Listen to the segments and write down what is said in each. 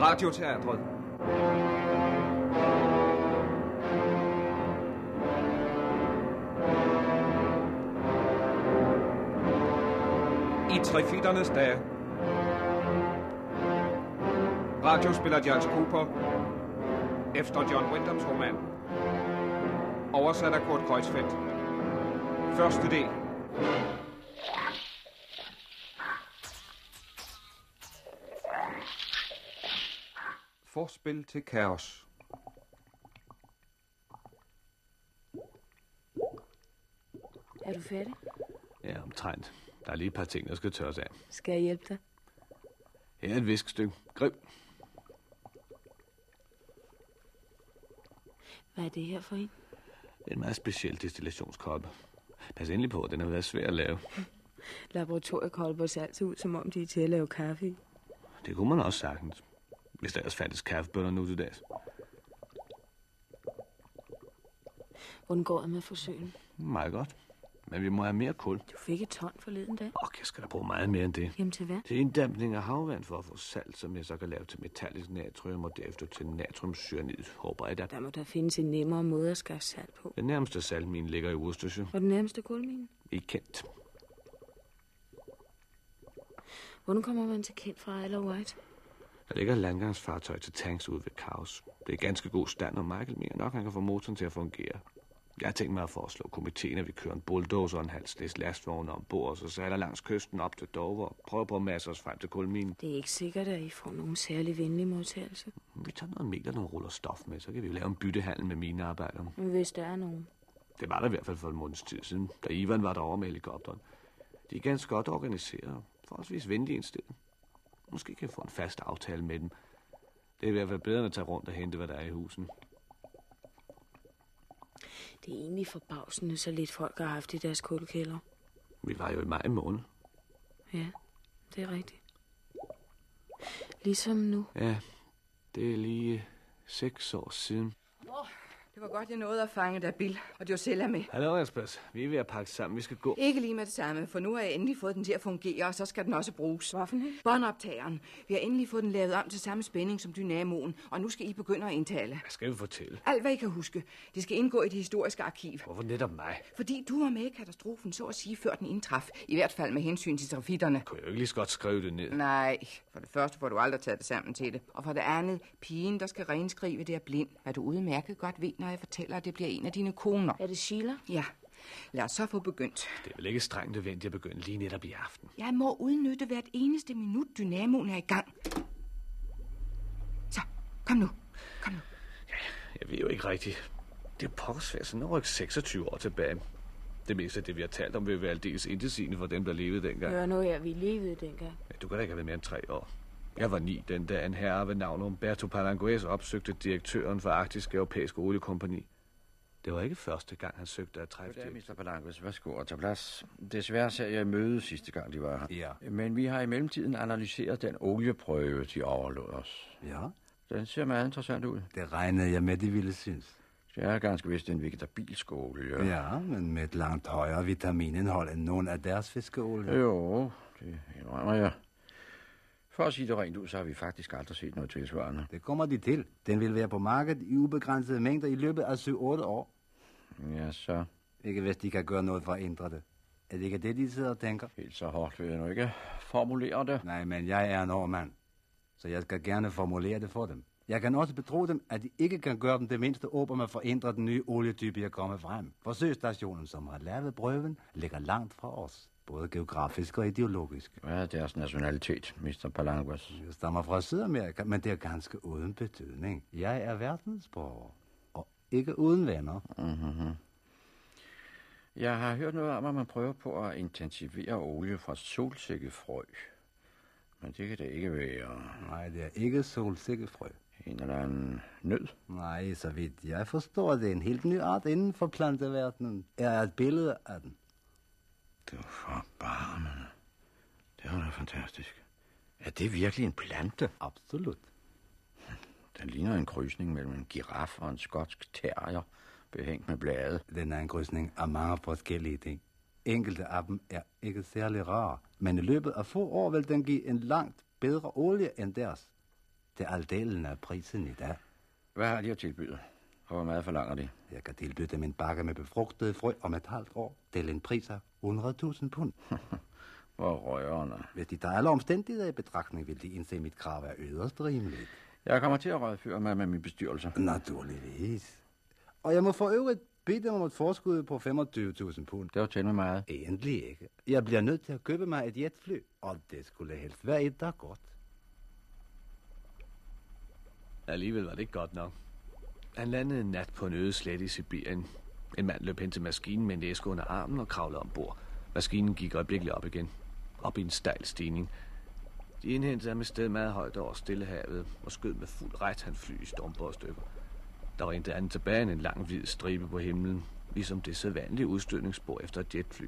Radioteatret. I trefitternes dage. Radiospiller Giles Cooper. Efter John Wyndhams roman. Oversat af Kurt Kreuzfeldt. Første del. Forspil til kaos. Er du færdig? Ja, omtrent. Der er lige et par ting, der skal tørres af. Skal jeg hjælpe dig? Her er et viskstykke. Grib. Hvad er det her for en? Er en meget speciel destillationskolbe. Pas endelig på, den har været svær at lave. Laboratoriekolber ser altid ud, som om de er til at lave kaffe i. Det kunne man også sagtens. Hvis der ellers fandtes kaffebønder nu til dags. Hvordan går det med forsøgen? Meget godt. Men vi må have mere kul. Du fik et ton forleden dag. Og jeg skal da bruge meget mere end det. Jamen til hvad? Til inddæmpning af havvand for at få salt, som jeg så kan lave til metallisk natrium og derefter til natriumcyanid, håber jeg da. Der må der findes en nemmere måde at skaffe salt på. Den nærmeste saltmine ligger i Worcestershire. Og den nærmeste kulmine? I Kent. Hvordan kommer man til Kent fra Isle Wight? Der ligger et landgangsfartøj til tanks ude ved Kaos. Det er ganske god stand, og Michael mener nok, han kan få motoren til at fungere. Jeg har tænkt mig at foreslå komiteen, at vi kører en bulldozer og en halv slæs lastvogne ombord, og så sejler langs kysten op til Dover og prøver på at masse os frem til kulminen. Det er ikke sikkert, at I får nogen særlig venlig modtagelse. Vi tager noget og nogle ruller stof med, så kan vi jo lave en byttehandel med mine arbejdere. Hvis der er nogen. Det var der i hvert fald for en måneds tid siden, da Ivan var derovre med helikopteren. De er ganske godt organiseret og forholdsvis venlige indstillet. Måske kan jeg få en fast aftale med dem. Det er i hvert fald bedre end at tage rundt og hente, hvad der er i husen. Det er egentlig forbavsende, så lidt folk har haft i deres kulkælder. Vi var jo i maj måned. Ja, det er rigtigt. Ligesom nu. Ja, det er lige seks år siden. Det var godt, jeg nåede at fange dig, Bill, og selv med. Hallo, Jaspers. Vi er ved at pakke sammen. Vi skal gå. Ikke lige med det samme, for nu har jeg endelig fået den til at fungere, og så skal den også bruges. Hvorfor ikke? Båndoptageren. Vi har endelig fået den lavet om til samme spænding som dynamoen, og nu skal I begynde at indtale. Hvad skal vi fortælle? Alt, hvad I kan huske. Det skal indgå i det historiske arkiv. Hvorfor netop mig? Fordi du var med i katastrofen, så at sige, før den indtraf. I hvert fald med hensyn til trafitterne. Kunne jeg jo ikke lige så godt skrive det ned? Nej, for det første får du aldrig taget det sammen til det. Og for det andet, pigen, der skal renskrive, det er blind. Hvad du udmærket godt ved, når jeg fortæller, at det bliver en af dine koner. Er det Sheila? Ja, lad os så få begyndt. Det er vel ikke strengt nødvendigt at begynde lige netop i aften. Jeg må udnytte hvert eneste minut, dynamoen er i gang. Så, kom nu. Kom nu. Jeg ved jo ikke rigtigt. Det er pokkesvært, så når ikke 26 år tilbage. Det meste af det, vi har talt om, vil være aldeles indesigende for dem, der levede dengang. Hør nu her, vi levede dengang. Ja, du kan da ikke have været mere end tre år. Jeg var ni den dag, en herre ved navn Umberto Palangues opsøgte direktøren for Arktisk Europæisk Oliekompagni. Det var ikke første gang, han søgte at træffe Goddag, det. Mr. Palankos. Værsgo og tag plads. Desværre ser jeg møde sidste gang, de var her. Ja. Men vi har i mellemtiden analyseret den olieprøve, de overlod os. Ja, Den ser meget interessant ud. det regnede jeg med, de ville synes. Det er ganske vist en vegetabilsk olie. Ja, men med et langt højere vitaminindhold end nogen af deres fiskeolie. Jo, det indrømmer jeg. For at sige det rent ud, så har vi faktisk aldrig set noget tilsvarende. Det kommer de til. Den vil være på markedet i ubegrænsede mængder i løbet af 7-8 år. Ja, så Ikke hvis de kan gøre noget for at ændre det. Er det ikke det, de sidder og tænker? helt så hårdt vil jeg nu ikke formulere det. Nej, men jeg er en overmand, så jeg skal gerne formulere det for dem. Jeg kan også betro dem, at de ikke kan gøre dem det mindste åb om at forændre den nye olietype, jeg kommer frem. Forsøgsstationen, som har lavet prøven, ligger langt fra os. Både geografisk og ideologisk. Hvad er deres nationalitet, Mr. Palankos? Jeg stammer fra Sydamerika, men det er ganske uden betydning. Jeg er verdensborger, og ikke uden venner. Mm-hmm. Jeg har hørt noget om, at man prøver på at intensivere olie fra solsikkefrø. Men det kan det ikke være Nej, det er ikke solsikkefrø. en eller anden nød. Nej, så vidt jeg forstår, det er en helt ny art inden for planteverdenen. Er et billede af den. Det var forbarmende. Det var da fantastisk. Er det virkelig en plante? Absolut. Den ligner en krydsning mellem en giraf og en skotsk terrier, behængt med blade. Den er en krydsning af mange forskellige ting. Enkelte af dem er ikke særlig rare, men i løbet af få år vil den give en langt bedre olie end deres. bedste aldelen af prisen i dag. Hvad har de at tilbyde? Og hvor meget forlanger de? Jeg kan tilbyde dem en bakke med befrugtede frø om et halvt år til en pris af 100.000 pund. Hvor rørende. Hvis de tager alle omstændigheder i betragtning, vil de indse, at mit krav er yderst rimeligt. Jeg kommer til at rådføre mig med min bestyrelse. Naturligvis. Og jeg må for øvrigt bede dem om et forskud på 25.000 pund. Det var med meget. Egentlig ikke. Jeg bliver nødt til at købe mig et jetfly, og det skulle helst være et, der er godt. Alligevel var det ikke godt nok. Han landede en nat på en øde slet i Sibirien. En mand løb hen til maskinen med en æske under armen og kravlede ombord. Maskinen gik øjeblikkeligt op igen. Op i en stejl stigning. De indhentede ham et sted meget højt over Stillehavet og skød med fuld ret han fly i stormbordstykker. Der var intet andet tilbage end en lang hvid stribe på himlen, ligesom det sædvanlige udstødningsspor efter et jetfly.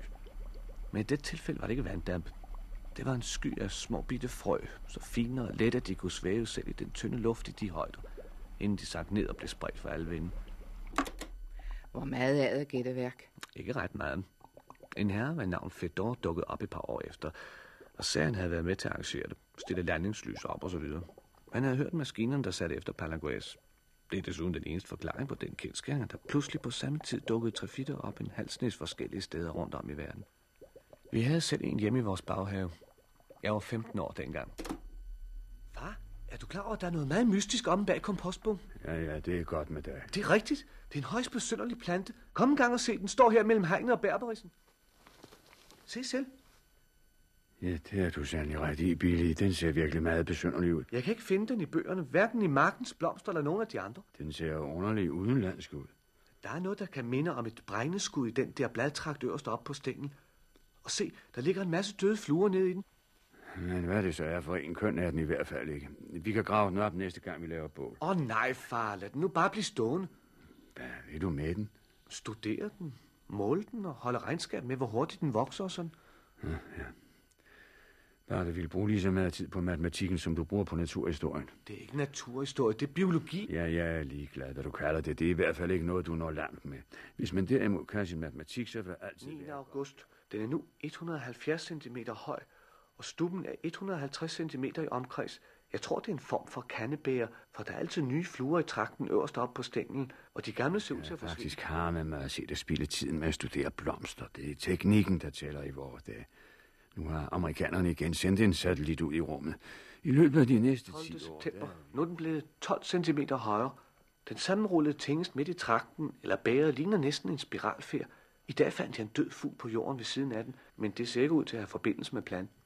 Men i det tilfælde var det ikke vanddamp. Det var en sky af små bitte frø, så fine og let, at de kunne svæve selv i den tynde luft i de højder, inden de sank ned og blev spredt for alle vinde. Hvor meget er det gætteværk? Ikke ret meget. En herre med navn Fedor dukkede op et par år efter, og serien havde været med til at arrangere det, stille landingslys op og så videre. Han havde hørt maskinerne, der satte efter Palagues. Det er desuden den eneste forklaring på den kendskæring, der pludselig på samme tid dukkede trafitter op en halv snes forskellige steder rundt om i verden. Vi havde selv en hjemme i vores baghave. Jeg var 15 år dengang. Er du klar over, at der er noget meget mystisk om bag kompostbunken? Ja, ja, det er godt med dig. Det er rigtigt. Det er en højst besynderlig plante. Kom en gang og se, den står her mellem hegnet og bærberisen. Se selv. Ja, det er du sandelig ret i, Billy. Den ser virkelig meget besynderlig ud. Jeg kan ikke finde den i bøgerne, hverken i Markens Blomster eller nogen af de andre. Den ser underlig udenlandsk ud. Der er noget, der kan minde om et bregneskud i den der bladtrakt øverst op på stængen. Og se, der ligger en masse døde fluer nede i den. Men hvad det så er for en køn, er den i hvert fald ikke. Vi kan grave den op næste gang, vi laver bål. Åh oh, nej, far, lad den nu bare blive stående. Hvad vil du med den? Studere den, måle den og holde regnskab med, hvor hurtigt den vokser og sådan. Ja, ja. Bare det ville bruge lige så meget tid på matematikken, som du bruger på naturhistorien. Det er ikke naturhistorie, det er biologi. Ja, jeg er ligeglad, hvad du kalder det. Det er i hvert fald ikke noget, du når langt med. Hvis man derimod kan sin matematik, så vil det altid 9. være. august. Den er nu 170 cm høj, og stubben er 150 cm i omkreds. Jeg tror, det er en form for kandebæger, for der er altid nye fluer i trakten øverst op på stænglen, og de gamle ser ud til at forsvinde. Faktisk har man mig at se dig spille tiden med at studere blomster. Det er teknikken, der tæller i vores dage. Nu har amerikanerne igen sendt en satellit ud i rummet. I løbet af de næste 12. 10 år... september. Nu er den blevet 12 cm højere. Den sammenrullede tingest midt i trakten, eller bæret, ligner næsten en spiralfjer. I dag fandt jeg en død fugl på jorden ved siden af den, men det ser ikke ud til at have forbindelse med planten.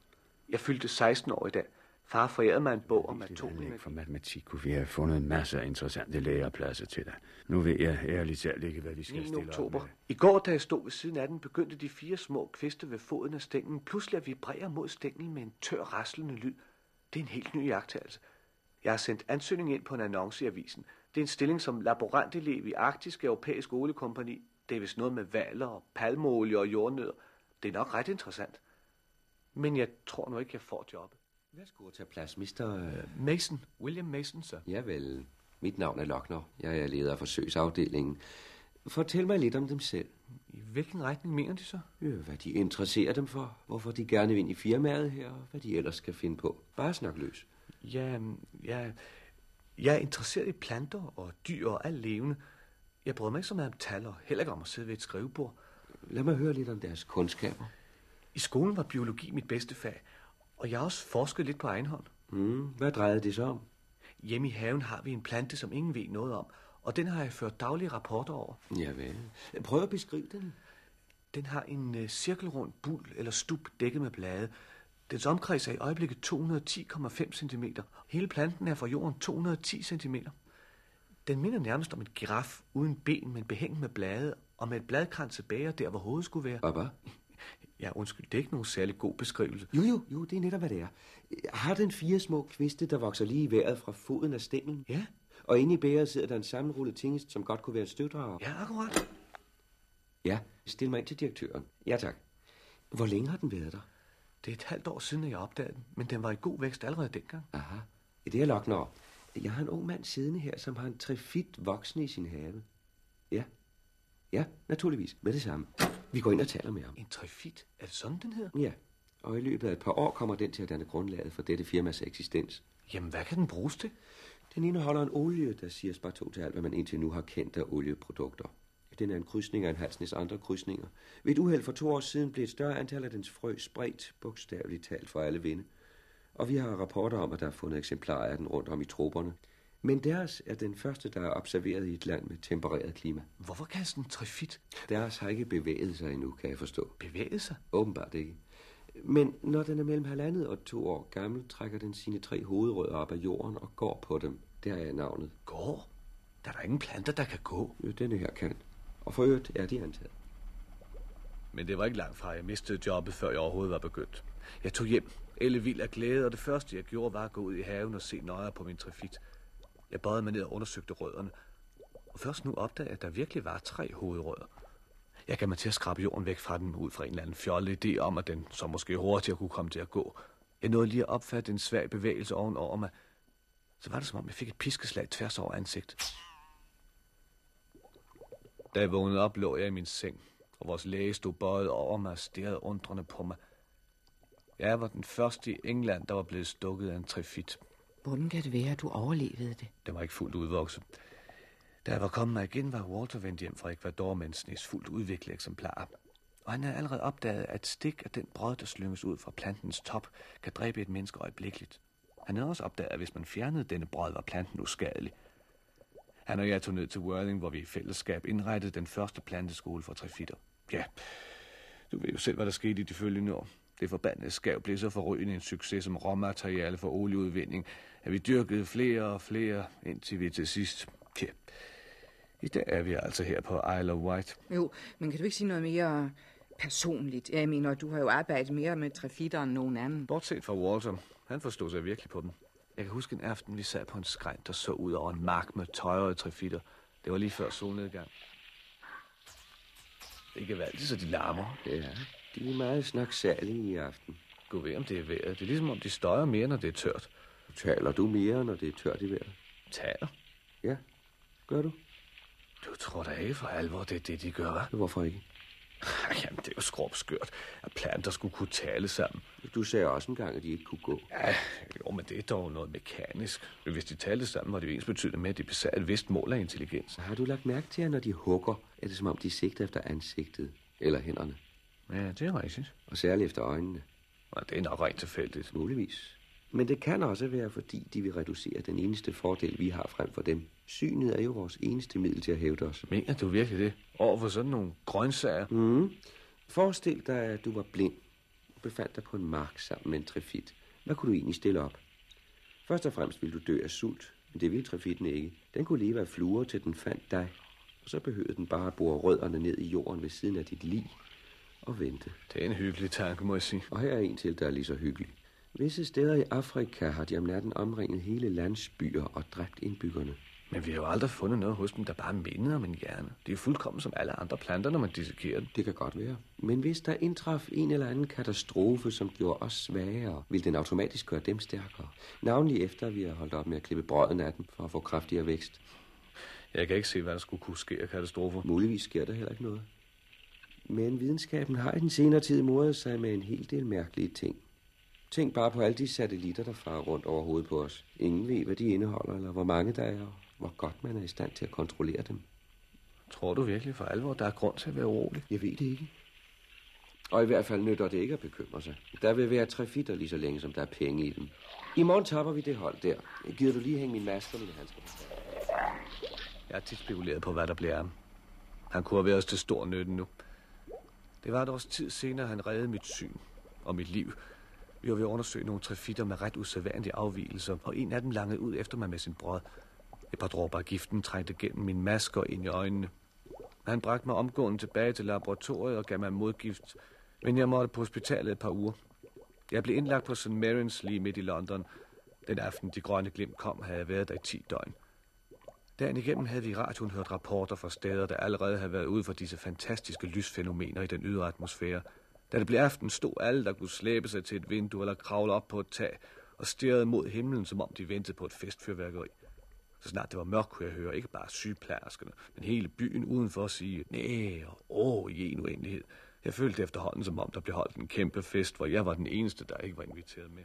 Jeg fyldte 16 år i dag. Far forærede mig en bog om atomenergi. for matematik kunne vi have fundet masser af interessante lærepladser til dig. Nu ved jeg ærligt talt ikke, hvad vi skal 9. stille oktober. op med. I går, da jeg stod ved siden af den, begyndte de fire små kviste ved foden af stænglen pludselig at vibrere mod stænglen med en tør, raslende lyd. Det er en helt ny jagttagelse. Jeg har sendt ansøgning ind på en annonce i avisen. Det er en stilling som laborantelev i Arktisk Europæisk Oliekompani. Det er vist noget med valer og palmeolie og jordnødder. Det er nok ret interessant. Men jeg tror nu ikke, jeg får jobbet. Værsgo at tage plads, Mr. Mason. William Mason, så. Ja vel, mit navn er Lochner. Jeg er leder af forsøgsafdelingen. Fortæl mig lidt om dem selv. I hvilken retning mener de så? Ja, hvad de interesserer dem for, hvorfor de gerne vil ind i firmaet her, og hvad de ellers skal finde på. Bare snak løs. Ja, ja, jeg er interesseret i planter og dyr og alt levende. Jeg bryder mig ikke så meget om tal og heller ikke om at sidde ved et skrivebord. Lad mig høre lidt om deres kundskaber. I skolen var biologi mit bedste fag, og jeg har også forsket lidt på egen hånd. Mm, hvad drejede det så om? Hjemme i haven har vi en plante, som ingen ved noget om, og den har jeg ført daglige rapporter over. Ja vel. Prøv at beskrive den. Den har en øh, cirkelrund bul eller stup dækket med blade. Dens omkreds er i øjeblikket 210,5 cm. Hele planten er fra jorden 210 cm. Den minder nærmest om en giraf uden ben, men behængt med blade og med et bladkranset bæger der, hvor hovedet skulle være. Og hvad? Ja, undskyld, det er ikke nogen særlig god beskrivelse. Jo, jo, jo, det er netop, hvad det er. Har den fire små kviste, der vokser lige i vejret fra foden af stænglen? Ja, Og inde i bæret sidder der en sammenrullet tingest, som godt kunne være en støvdrager. ja, akkurat. Ja, stil mig ind til direktøren. Ja, tak. Hvor længe har den været der? Det er et halvt år siden, jeg opdagede den, men den var i god vækst allerede dengang. Aha. Det er Lochner. Jeg har en ung mand siddende her, som har en trefit voksne i sin have. Ja. Ja, naturligvis. Med det samme. Vi går ind og taler med ham. En trefit, er det sådan, den hedder? Ja. Og i løbet af et par år kommer den til at danne grundlaget for dette firmas eksistens. Jamen, hvad kan den bruges til? Den indeholder en olie, der siger sparto til alt, hvad man indtil nu har kendt af olieprodukter. Den er en krydsning af en halsnes andre krydsninger. Ved et uheld for to år siden blev et større antal af dens frø spredt, bogstaveligt talt for alle vinde. Og vi har rapporter om, at der er fundet eksemplarer af den rundt om i troberne. Men deres er den første, der er observeret i et land med tempereret klima. Hvorfor kaldes den trifit? Deres har ikke bevæget sig endnu, kan jeg forstå. Bevæget sig? Åbenbart ikke. Men når den er mellem halvandet og to år gammel, trækker den sine tre hovedrødder op af jorden og går på dem. Der er navnet. Går? Der er der ingen planter, der kan gå. Jo, denne her kan. Og for øvrigt er de antaget. Men det var ikke langt fra, jeg mistede jobbet, før jeg overhovedet var begyndt. Jeg tog hjem, elle vild af glæde, og det første, jeg gjorde, var at gå ud i haven og se nøjere på min trafit. Jeg bøjede mig ned og undersøgte rødderne. Og først nu opdagede jeg, at der virkelig var tre hovedrødder. Jeg gav mig til at skrabe jorden væk fra den ud fra en eller anden fjollet idé om, at den så måske hurtigere kunne komme til at gå. Jeg nåede lige at opfatte en svag bevægelse ovenover mig. Så var det som om, jeg fik et piskeslag tværs over ansigtet. Da jeg vågnede op, lå jeg i min seng, og vores læge stod bøjet over mig og stirrede undrende på mig. Jeg var den første i England, der var blevet stukket af en trefit. Hvordan kan det være, at du overlevede det? Den var ikke fuldt udvokset. Da jeg var kommet mig igen, var Walter vendt hjem fra Ecuador med en snes fuldt udviklet eksemplar. Og han havde allerede opdaget, at stik af den brød, der slynges ud fra plantens top, kan dræbe et menneske øjeblikkeligt. Han havde også opdaget, at hvis man fjernede denne brød, var planten uskadelig. Han og jeg tog ned til Worthing, hvor vi i fællesskab indrettede den første planteskole for trefitter. Ja, du ved jo selv, hvad der skete i de følgende år. Det forbandede skav blev så forrygende en succes som råmateriale for olieudvinding, at vi dyrkede flere og flere, indtil vi til sidst... Ja, i dag er vi altså her på Isle of Wight. Jo, men kan du ikke sige noget mere personligt? Jeg mener, du har jo arbejdet mere med trafitter end nogen anden. Bortset fra Walter. Han forstod sig virkelig på dem. Jeg kan huske en aften, vi sad på en skræn, der så ud over en mark med tøjrede trafitter. Det var lige før solnedgang. Det er ikke altid, så de larmer. Ja, de er meget snaksalige i aften. Gå ved, om det er vejret. Det er ligesom, om de støjer mere, når det er tørt. Taler du mere, når det er tørt i vejret? Taler? Ja, gør du? Du tror da ikke for alvor, det er det, de gør, hva'? Hvorfor ikke? Jamen, det er jo skrubskørt, at planter skulle kunne tale sammen. Du sagde også engang, at de ikke kunne gå. Ja, jo, men det er dog noget mekanisk. Hvis de talte sammen, var det jo ens betydende med, at de besad et vist mål af intelligens. Har du lagt mærke til, at når de hugger, er det som om de sigter efter ansigtet eller hænderne? Ja, det er rigtigt. Og særligt efter øjnene. Og det er nok rent tilfældigt. Muligvis. Men det kan også være, fordi de vil reducere den eneste fordel, vi har frem for dem. Synet er jo vores eneste middel til at hævde os. Mener du virkelig det? Over for sådan nogle grøntsager? Mm. Forestil dig, at du var blind og befandt dig på en mark sammen med en trefit. Hvad kunne du egentlig stille op? Først og fremmest ville du dø af sult, men det ville trefitten ikke. Den kunne leve af fluer, til den fandt dig. Og så behøvede den bare at bore rødderne ned i jorden ved siden af dit lig og vente. Det er en hyggelig tanke, må jeg sige. Og her er en til, der er lige så hyggelig. Visse steder i Afrika har de om natten omringet hele landsbyer og dræbt indbyggerne. Men vi har jo aldrig fundet noget hos dem, der bare mindede om en hjerne. De er fuldkommen som alle andre planter, når man dissekerer dem. Det kan godt være. Men hvis der indtraf en eller anden katastrofe, som gjorde os svagere, vil den automatisk gøre dem stærkere. Navnlig efter, at vi har holdt op med at klippe brøden af dem for at få kraftigere vækst. Jeg kan ikke se, hvad der skulle kunne ske af katastrofer. Muligvis sker der heller ikke noget. Men videnskaben har i den senere tid modet sig med en hel del mærkelige ting. Tænk bare på alle de satellitter, der farer rundt over hovedet på os. Ingen ved, hvad de indeholder, eller hvor mange der er, og hvor godt man er i stand til at kontrollere dem. Tror du virkelig for alvor, der er grund til at være urolig? Jeg ved det ikke. Og i hvert fald nytter det ikke at bekymre sig. Der vil være trafitter lige så længe, som der er penge i dem. I morgen tapper vi det hold der. Gider du lige hænge min maske og mine handsker? Jeg har tit spekuleret på, hvad der bliver ham. Han kunne have været os til stor nytte nu. Det var et års tid senere, han reddede mit syn og mit liv. Vi var ved at undersøge nogle trafitter med ret usædvanlige afvielser, og en af dem langede ud efter mig med sin brød. Et par dråber af giften trængte gennem min maske og ind i øjnene. Han bragte mig omgående tilbage til laboratoriet og gav mig modgift, men jeg måtte på hospitalet et par uger. Jeg blev indlagt på St. Mary's lige midt i London. Den aften, de grønne glimt kom, havde jeg været der i 10 døgn. Dagen igennem havde vi i radioen hørt rapporter fra steder, der allerede havde været ude for disse fantastiske lysfænomener i den ydre atmosfære. Da det blev aften, stod alle, der kunne slæbe sig til et vindue eller kravle op på et tag og stirrede mod himlen, som om de ventede på et festfyrværkeri. Så snart det var mørkt, kunne jeg høre ikke bare sygeplejerskerne, men hele byen udenfor sige næ og åh i en uendelighed. Jeg følte efterhånden, som om der blev holdt en kæmpe fest, hvor jeg var den eneste, der ikke var inviteret med.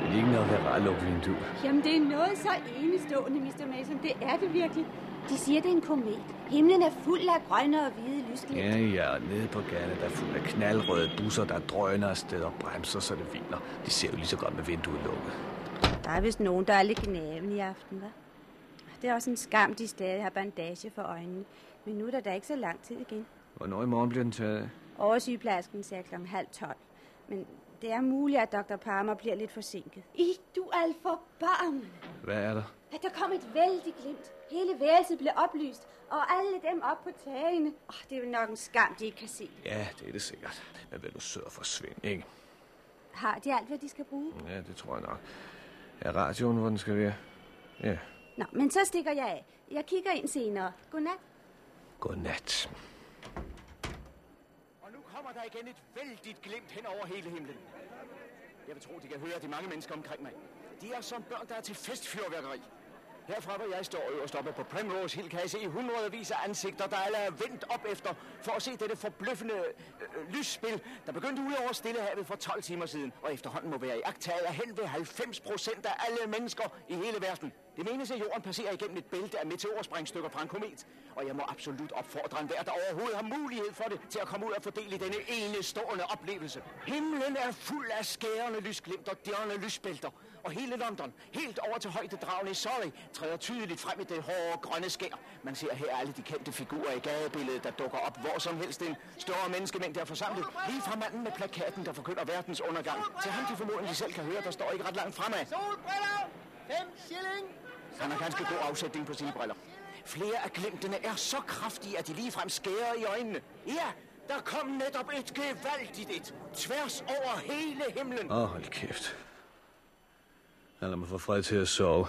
Det er ikke noget at være lukke vindue. Jamen, det er noget så enestående, Mr. Mason. Det er det virkelig. De siger, det er en komet. Himlen er fuld af grønne og hvide lysglimt. Ja, ja, nede på gaden der er fuld af knaldrøde busser, der drøner afsted og bremser, så det hviler. De ser jo lige så godt med vinduet lukket. Der er vist nogen, der er lidt gnaven i aften, hva'? Det er også en skam, de stadig har bandage for øjnene. Men nu er der da ikke så lang tid igen. Hvornår i morgen bliver den taget af? Oversygeplasken sagde kl. halv tolv. Men det er muligt, at Dr. Palmer bliver lidt forsinket. I, du alt for barm. Hvad er der? At der kom et vældigt glimt. Hele værelset blev oplyst, og alle dem op på tagene. Oh, det er jo nok en skam, de ikke kan se. Ja, det er det sikkert. Men vil du sød forsvinde, ikke? Har de alt, hvad de skal bruge? Ja, det tror jeg nok. Er radioen, hvor den skal være? Ja. Nå, men så stikker jeg af. Jeg kigger ind senere. Godnat. Godnat. Kommer der igen et vældigt glimt hen over hele himlen. Jeg vil tro, de kan høre de mange mennesker omkring mig. De er som børn, der er til festfyrværkeri. Herfra, hvor jeg står øverst oppe på Primrose Hill, kan jeg se hundredvis af ansigter, der alle er vendt op efter, for at se dette forbløffende øh, øh, lysspil, der begyndte ud over Stillehavet for 12 timer siden, og efterhånden må være i agtaget af hen ved 90 procent af alle mennesker i hele verden. Det menes, at jorden passerer igennem et bælte af meteorsprængstykker fra en komet, og jeg må absolut opfordre enhver, der overhovedet har mulighed for det, til at komme ud og fordele denne enestående oplevelse. Himlen er fuld af skærende lysglimt og djørne lysbælter, og hele London, helt over til højdedragen i Surrey, træder tydeligt frem i det hårde grønne skær. Man ser her alle de kendte figurer i gadebilledet, der dukker op hvor som helst en større menneskemængde er forsamlet. Lige fra manden med plakaten, der forkynder verdens undergang, til ham de formodentlig selv kan høre, der står ikke ret langt fremad. Solbriller! Fem shilling! Han har ganske god afsætning på sine briller. Flere af glimtene er så kraftige, at de ligefrem skærer i øjnene. Ja, der kom netop et gevaldigt et, tværs over hele himlen. Åh, oh, hold kæft. Jeg lader mig få fred til at sove.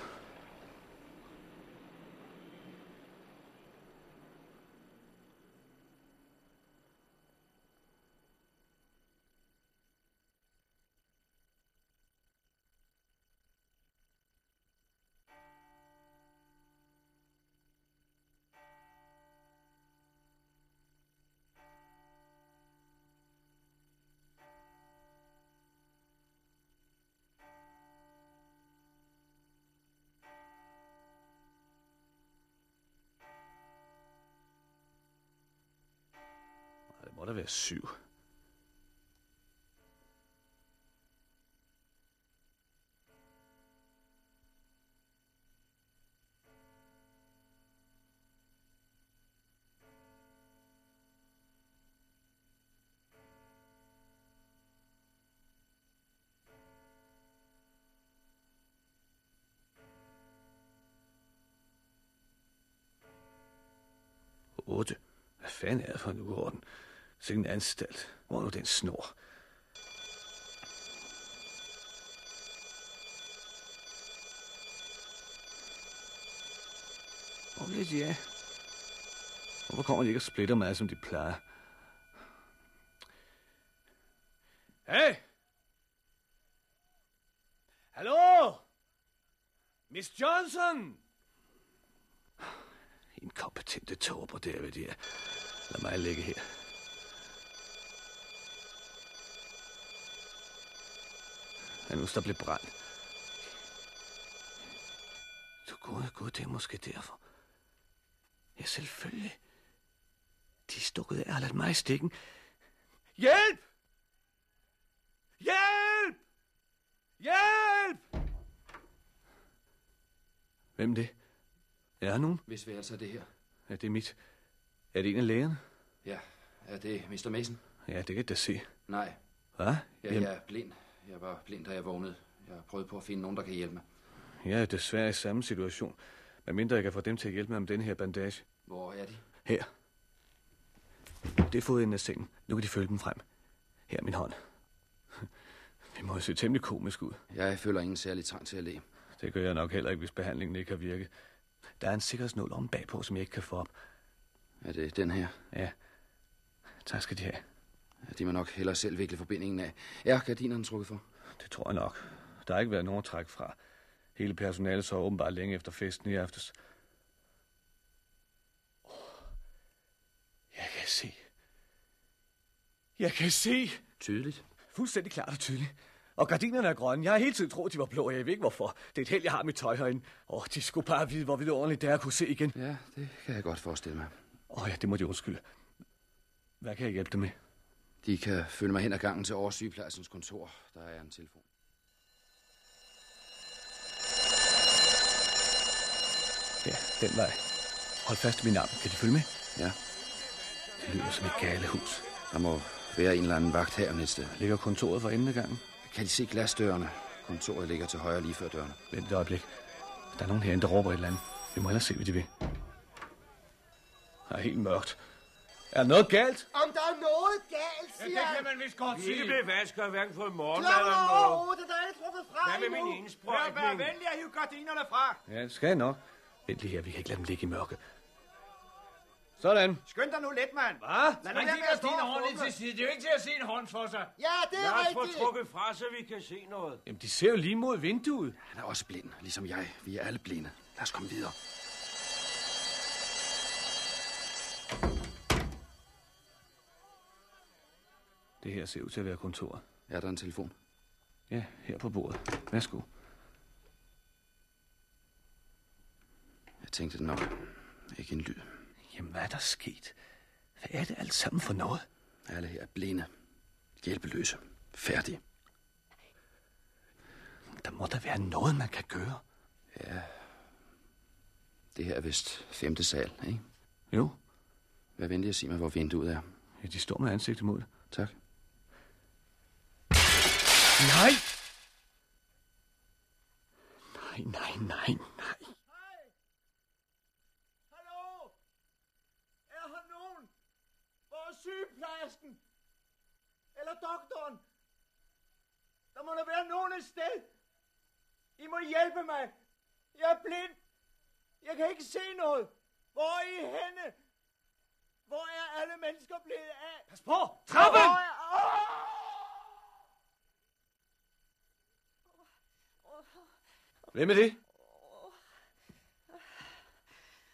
Må der være syv. Otte. Hvad fanden er det for en uorden? Sikke en anstalt. Hvor er nu den snor? Hvor bliver de af? Hvorfor kommer de ikke og splitter mig, som de plejer? Hey! Hallo? Miss Johnson? Inkompetente tåber, det er, hvad de er. Lad mig ligge her. Han nu der blev brændt. Så gud, gud, det er måske derfor. Ja, selvfølgelig. De er af og ladt mig i stikken. Hjælp! Hjælp! Hjælp! Hvem det? Er der nogen? Hvis værelse er det her? Ja, det er mit. Er det en af lægerne? Ja, er det Mr. Mason? Ja, det kan jeg da se. Nej. Hvad? Ja, jeg er blind. Jeg var blind, da jeg vågnede. Jeg prøvede på at finde nogen, der kan hjælpe mig. Jeg er desværre i samme situation. Men mindre jeg kan få dem til at hjælpe mig med den her bandage. Hvor er de? Her. Det er fodenden af sengen. Nu kan de følge dem frem. Her er min hånd. Det må se temmelig komisk ud. Jeg føler ingen særlig trang til at le. Det gør jeg nok heller ikke, hvis behandlingen ikke har virket. Der er en sikkerhedsnål om bagpå, som jeg ikke kan få op. Er det den her? Ja. Tak skal de have. Ja, de må nok hellere selv vikle forbindingen af. Er gardinerne trukket for? Det tror jeg nok. Der har ikke været nogen træk fra. Hele personalet så åbenbart længe efter festen i aftes. Oh, kan se. Jeg kan se. Tydeligt. Fuldstændig klart og tydeligt. Og gardinerne er grønne. Jeg har hele tiden troet, de var blå. Jeg ved ikke hvorfor. Det er et held, jeg har mit tøj herinde. Åh, de skulle bare vide, hvor vidunderligt det er at kunne se igen. Ja, det kan jeg godt forestille mig. Åh ja, det må de undskylde. Hvad kan jeg hjælpe dem med? De kan følge mig hen ad gangen til oversygepladsens kontor. Der er en telefon. Ja, den vej. Hold fast i min arm. Kan de følge med? Ja. Det lyder som et galehus. Der må være en eller anden vagt her et sted. Ligger kontoret for enden af gangen? Kan de se glasdørene? Kontoret ligger til højre lige før dørene. Vent et øjeblik. Der er nogen herinde, der råber et eller andet. Vi må ellers se, hvad de vil. Det er helt mørkt. Er noget galt? Om der er noget galt, siger han. man vist godt sige. Det blev vasket og hverken fået morgenmad Klokken eller er over noget. otte, der er ikke trukket fra Hvad med min indsprøjtning? Hør, vær venlig at hive gardinerne fra. Ja, det skal jeg nok. Vent lige her, vi kan ikke lade dem ligge i mørke. Sådan. Skynd dig nu lidt, mand. Hvad? Lad nu være med at stå ordentligt til side. Det er jo ikke til at se en hånd for sig. Ja, det er Lad os få rigtigt. trukket fra, så vi kan se noget. Jamen, de ser jo lige mod vinduet. Han er også blind, ligesom jeg. Vi er alle blinde. Lad os komme videre. Her ser ud til at være kontoret. Er der en telefon? Ja, her på bordet. Værsgo. Jeg tænkte nok. Ikke en lyd. Jamen, hvad er der sket? Hvad er det alt sammen for noget? Alle her er blinde. Hjælpeløse. Færdige. Der må der være noget, man kan gøre. Ja. Det her er vist femte sal, ikke? Jo. Vær venlig at sige mig, hvor vinduet er. Ja, de står med ansigt imod det. Tak. Nej! Nej, nej, nej, nej. Hallo? Er her nogen? Hvor er sygeplejersken? Eller doktoren? Der må der være nogen et sted. I må hjælpe mig. Jeg er blind. Jeg kan ikke se noget. Hvor er I henne? Hvor er alle mennesker blevet af? Pas på! Trappen! Hvor er... Åh! Hvem er det?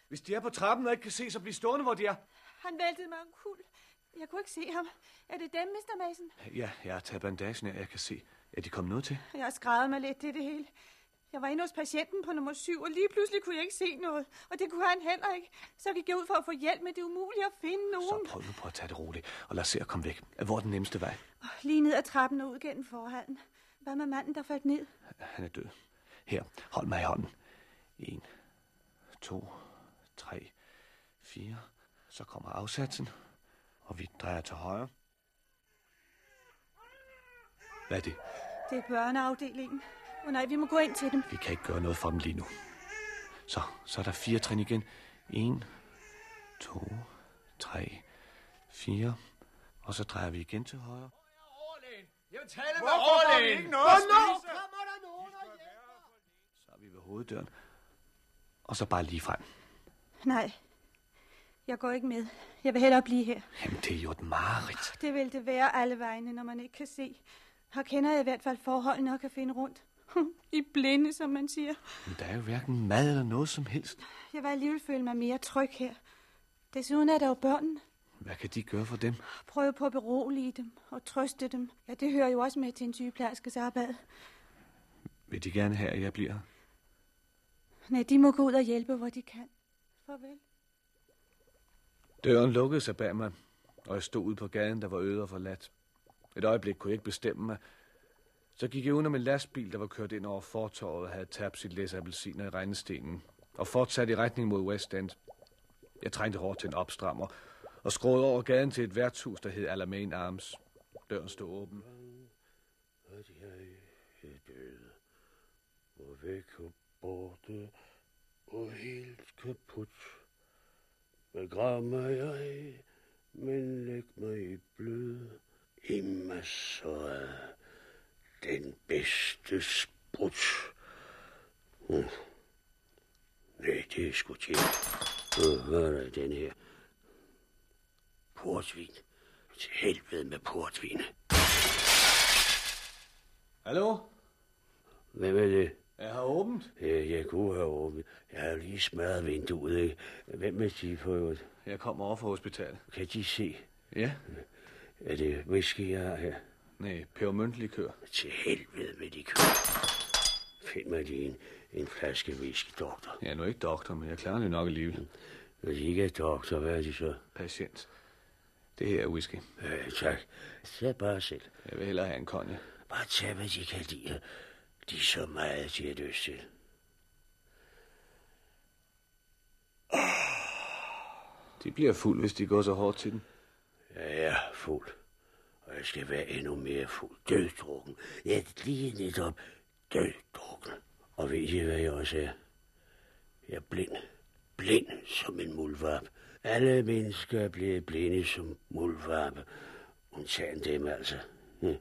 Hvis de er på trappen og ikke kan se, så bliv stående, hvor de er. Han væltede mig omkuld. Jeg kunne ikke se ham. Er det dem, Mr. Mason? Ja, jeg har taget bandagen af, jeg kan se. Er de kommet noget til? Jeg har skrevet mig lidt, det er det hele. Jeg var inde hos patienten på nummer 7, og lige pludselig kunne jeg ikke se noget. Og det kunne han heller ikke. Så gik jeg ud for at få hjælp, men det er umuligt at finde nogen. Så prøv nu på at tage det roligt, og lad se at komme væk. Hvor er den nemmeste vej? Lige ned ad trappen og ud gennem forhallen. Hvad med manden, der faldt ned? Han er død. Her, hold mig i hånden. En, to, tre, fire. Så kommer afsatsen, og vi drejer til højre. Hvad er det? Det er børneafdelingen. Åh oh, nej, vi må gå ind til dem. Vi kan ikke gøre noget for dem lige nu. Så, så er der fire trin igen. En, to, tre, fire. Og så drejer vi igen til højre. Jeg vil tale med Hvorfor overlægen. ikke noget at Hvornår kommer der nogen og hjælper? Så er vi ved hoveddøren. Og så bare lige frem. Nej, jeg går ikke med. Jeg vil hellere blive her. Jamen, det er jo et mareridt. Det vil det være alle vegne, når man ikke kan se. Her kender jeg i hvert fald forholdene og kan finde rundt. I blinde, som man siger. Men der er jo hverken mad eller noget som helst. Jeg vil alligevel føle mig mere tryg her. Desuden er der jo børnene. Hvad kan de gøre for dem? Prøve på at berolige dem og trøste dem. Ja, det hører jo også med til en sygeplejerskes arbejde. Vil de gerne have, at jeg bliver? Nej, de må gå ud og hjælpe, hvor de kan. Farvel. Døren lukkede sig bag mig, og jeg stod ude på gaden, der var øde og forladt. Et øjeblik kunne jeg ikke bestemme mig. Så gik jeg udenom en lastbil, der var kørt ind over fortorvet og havde tabt sit læs appelsiner i regnestenen, og fortsatte i retning mod West End. Jeg trængte hårdt til en opstrammer, og skråede over gaden til et værtshus, der hed Alamein Arms. Døren stod åben. At jeg er død, og væk borte, og helt kaput. Begrav mig jeg, men læg mig i blød, i masser af den bedste sprut. Uh. Nej, det er sgu til. Hvad er den her? Portvin. Til helvede med portvin. Hallo? Hvem er det? Jeg har åbent. Ja, jeg kunne have åbent. Jeg har lige smadret vinduet, ikke? Hvem er de på øvrigt? Jeg kommer over fra hospitalet. Kan de se? Ja. Er det whisky, jeg har her? Nej, pebermyntlikør. Til helvede med de kører. Find mig lige en, en flaske whisky, doktor. Jeg er nu ikke doktor, men jeg klarer det nok alligevel. Hvis de ikke er doktor, hvad er de så? Patient. Det her er whisky. Ja, tak. Tag bare selv. Jeg vil hellere have en konje. Bare tag, hvad de kan lide. De er så meget, de har lyst til. De bliver fuld, hvis de går så hårdt til den. Jeg er fuld. Og jeg skal være endnu mere fuld. Døddrukken. Jeg er lige netop døddrukken. Og ved I, hvad jeg også er? Jeg er blind. Blind som en muldvarp. Alle mennesker er blevet blinde som muldvarpe. Undtagen dem altså. Hm.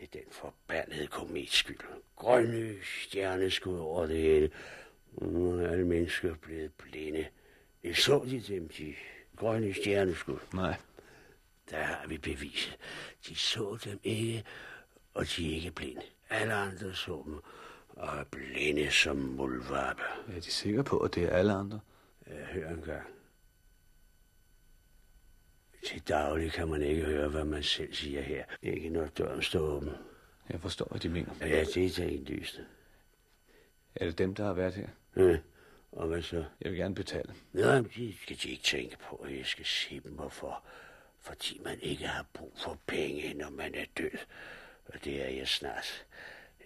Det er den forbandede komets skyld. Grønne stjerneskud over det hele. Nu er alle mennesker blevet blinde. Jeg så de dem, de grønne stjerneskud. Nej. Der har vi beviset. De så dem ikke, og de er ikke blinde. Alle andre så dem, og er blinde som muldvarpe. Er de sikre på, at det er alle andre? Ja, hør en gang. Til daglig kan man ikke høre, hvad man selv siger her. Ikke når døren står åben. Jeg forstår, hvad de mener. Ja, det er til indlysende. Er det dem, der har været her? Ja, og hvad så? Jeg vil gerne betale. Nej, det skal de ikke tænke på, at jeg skal se dem, hvorfor. Fordi man ikke har brug for penge, når man er død. Og det er jeg snart.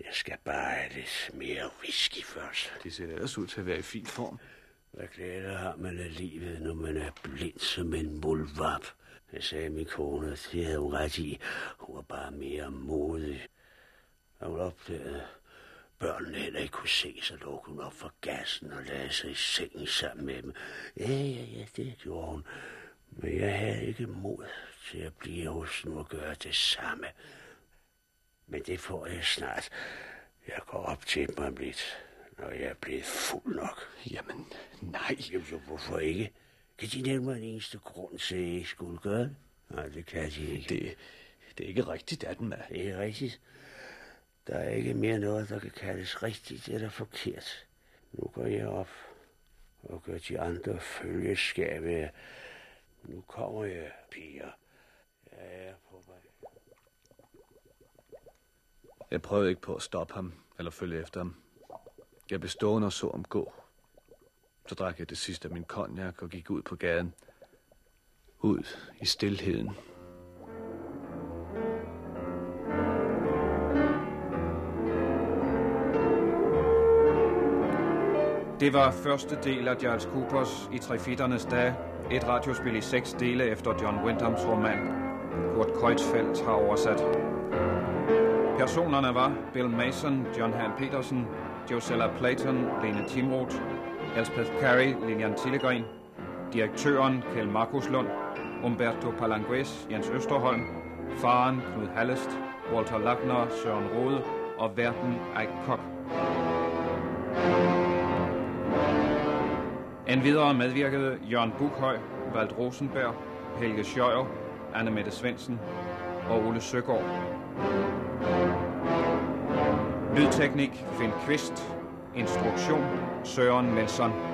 Jeg skal bare have lidt mere whisky først. De ser ellers ud til at være i fin form. Hvad glæder har man af livet, når man er blind som en muldvarp? Jeg sagde min kone, at det havde hun ret i. Hun var bare mere modig. Og hun opdagede, børnene heller ikke kunne se, så lukkede hun op for gassen og lagde sig i sengen sammen med dem. Ja, ja, ja, det gjorde hun. Men jeg havde ikke mod til at blive hos dem og gøre det samme. Men det får jeg snart. Jeg går op til dem om lidt, når jeg er blevet fuld nok. Jamen, nej. Jamen, så hvorfor ikke? Kan de nævne mig en eneste grund til, at jeg ikke skulle gøre det? Nej, det kan de ikke. Det, det er ikke rigtigt, at den er. Det er rigtigt. Der er ikke mere noget, der kan kaldes rigtigt eller forkert. Nu går jeg op og gør de andre følgeskab. Nu kommer jeg, piger. Jeg er på vej. Jeg prøvede ikke på at stoppe ham eller følge efter ham. Jeg blev stående og så ham gå. Så drak jeg det sidste af min konjak og gik ud på gaden. Ud i stilheden. Det var første del af Charles Coopers i Trefitternes Dag, Et radiospil i seks dele efter John Wyndhams roman. Kurt Kreutzfeldt har oversat. Personerne var Bill Mason, John Han Petersen, Josella Platon, Lene Timroth, Elspeth Carey, Lilian Tillegren, direktøren Kjell Markuslund, Umberto Palangues, Jens Østerholm, faren Knud Hallest, Walter Lackner, Søren Rode og verden Eik Kok. Endvidere medvirkede Jørgen Bukhøj, Vald Rosenberg, Helge Schøjer, Anne Mette Svendsen og Ole Søgaard. Lydteknik Finn Kvist. Instruktion Søren Nelson.